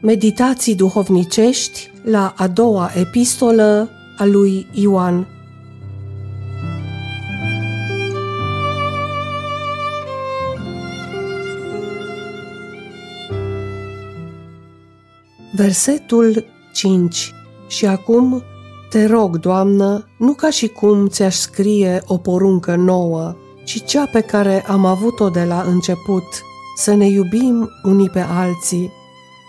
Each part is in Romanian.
Meditații duhovnicești la a doua epistolă a lui Ioan. Versetul 5 Și acum te rog, Doamnă, nu ca și cum ți-aș scrie o poruncă nouă, ci cea pe care am avut-o de la început, să ne iubim unii pe alții.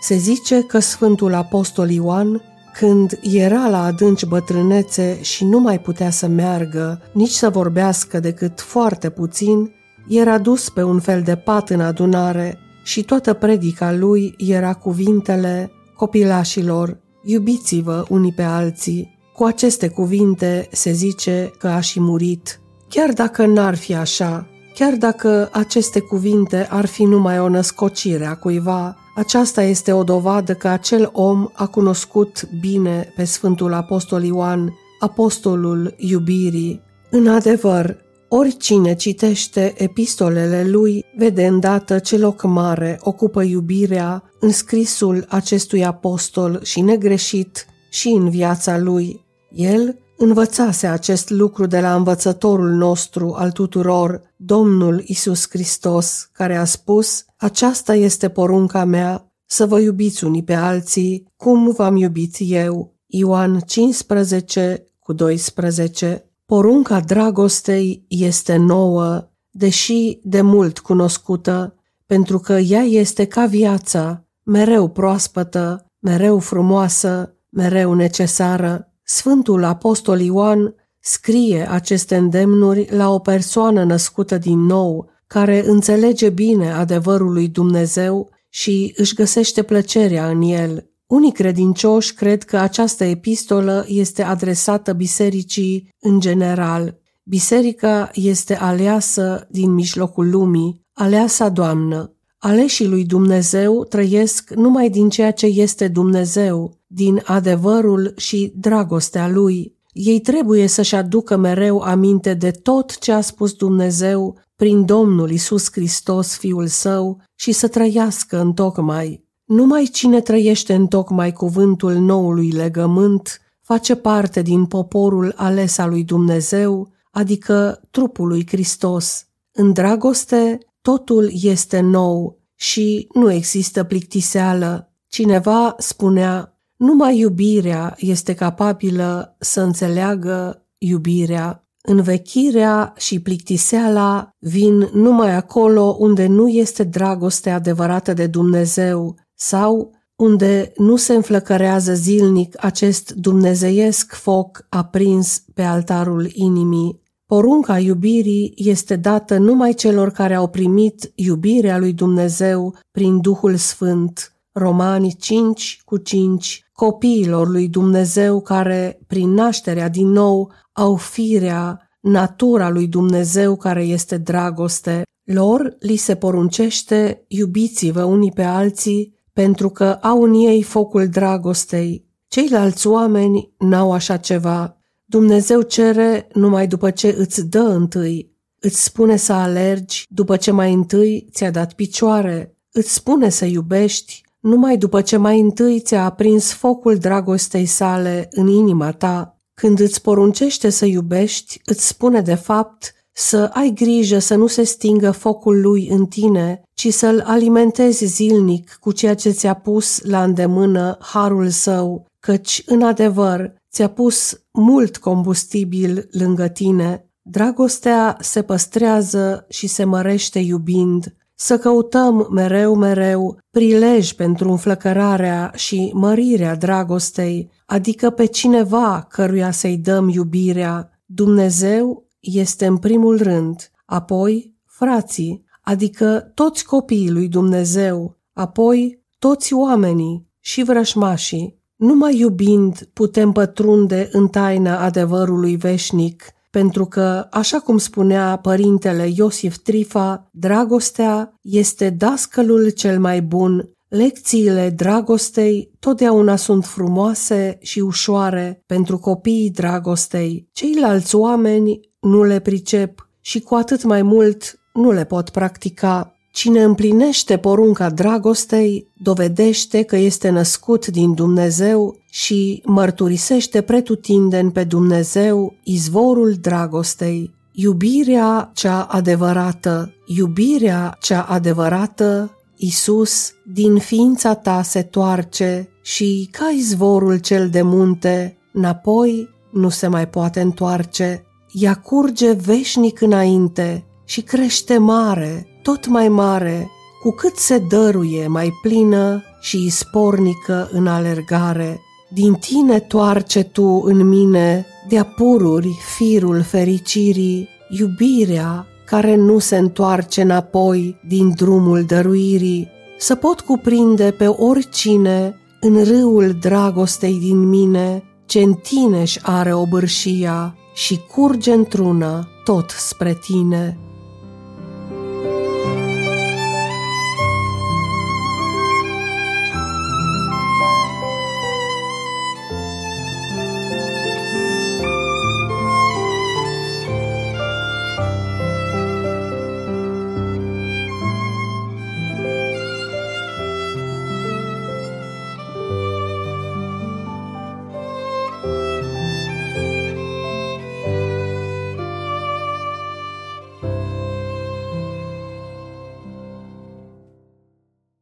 Se zice că Sfântul Apostol Ioan, când era la adânci bătrânețe și nu mai putea să meargă, nici să vorbească decât foarte puțin, era dus pe un fel de pat în adunare și toată predica lui era cuvintele copilașilor, iubiți-vă unii pe alții. Cu aceste cuvinte se zice că a și murit. Chiar dacă n-ar fi așa, chiar dacă aceste cuvinte ar fi numai o născocire a cuiva, aceasta este o dovadă că acel om a cunoscut bine pe Sfântul Apostol Ioan, apostolul iubirii. În adevăr, oricine citește epistolele lui vede îndată ce loc mare ocupă iubirea în scrisul acestui apostol și negreșit și în viața lui. El învățase acest lucru de la învățătorul nostru al tuturor, Domnul Isus Hristos, care a spus, aceasta este porunca mea, să vă iubiți unii pe alții, cum v-am iubit eu. Ioan 15 cu 12 Porunca dragostei este nouă, deși de mult cunoscută, pentru că ea este ca viața, mereu proaspătă, mereu frumoasă, mereu necesară. Sfântul Apostol Ioan scrie aceste îndemnuri la o persoană născută din nou, care înțelege bine adevărul lui Dumnezeu și își găsește plăcerea în el. Unii credincioși cred că această epistolă este adresată bisericii în general. Biserica este aleasă din mijlocul lumii, aleasa Doamnă. Aleșii lui Dumnezeu trăiesc numai din ceea ce este Dumnezeu, din adevărul și dragostea lui. Ei trebuie să-și aducă mereu aminte de tot ce a spus Dumnezeu prin Domnul Isus Hristos, Fiul Său, și să trăiască în tocmai. Numai cine trăiește în tocmai cuvântul noului legământ face parte din poporul ales al lui Dumnezeu, adică trupul lui Hristos. În dragoste, totul este nou și nu există plictiseală. Cineva spunea, numai iubirea este capabilă să înțeleagă iubirea. Învechirea și plictiseala vin numai acolo unde nu este dragoste adevărată de Dumnezeu sau unde nu se înflăcărează zilnic acest dumnezeiesc foc aprins pe altarul inimii. Porunca iubirii este dată numai celor care au primit iubirea lui Dumnezeu prin Duhul Sfânt. Romani 5 cu 5 copiilor lui Dumnezeu care, prin nașterea din nou, au firea, natura lui Dumnezeu care este dragoste. Lor li se poruncește, iubiți-vă unii pe alții, pentru că au în ei focul dragostei. Ceilalți oameni n-au așa ceva. Dumnezeu cere numai după ce îți dă întâi. Îți spune să alergi după ce mai întâi ți-a dat picioare. Îți spune să iubești numai după ce mai întâi ți-a aprins focul dragostei sale în inima ta. Când îți poruncește să iubești, îți spune de fapt să ai grijă să nu se stingă focul lui în tine, ci să-l alimentezi zilnic cu ceea ce ți-a pus la îndemână harul său, căci, în adevăr, ți-a pus mult combustibil lângă tine. Dragostea se păstrează și se mărește iubind. Să căutăm mereu, mereu prilej pentru înflăcărarea și mărirea dragostei, adică pe cineva căruia să-i dăm iubirea. Dumnezeu este în primul rând, apoi frații, adică toți copiii lui Dumnezeu, apoi toți oamenii și vrășmașii. Numai iubind putem pătrunde în taina adevărului veșnic, pentru că, așa cum spunea părintele Iosif Trifa, dragostea este dascălul cel mai bun. Lecțiile dragostei totdeauna sunt frumoase și ușoare pentru copiii dragostei. Ceilalți oameni nu le pricep și cu atât mai mult nu le pot practica. Cine împlinește porunca dragostei, dovedește că este născut din Dumnezeu și mărturisește pretutindeni pe Dumnezeu, izvorul dragostei. Iubirea cea adevărată, iubirea cea adevărată, Isus, din ființa ta se toarce și, ca izvorul cel de munte, înapoi nu se mai poate întoarce. Ea curge veșnic înainte și crește mare, tot mai mare, cu cât se dăruie mai plină și ispornică în alergare. Din tine toarce tu în mine de-a pururi firul fericirii, iubirea care nu se întoarce înapoi din drumul dăruirii, să pot cuprinde pe oricine în râul dragostei din mine, ce în tine are obârșia și curge într-una tot spre tine.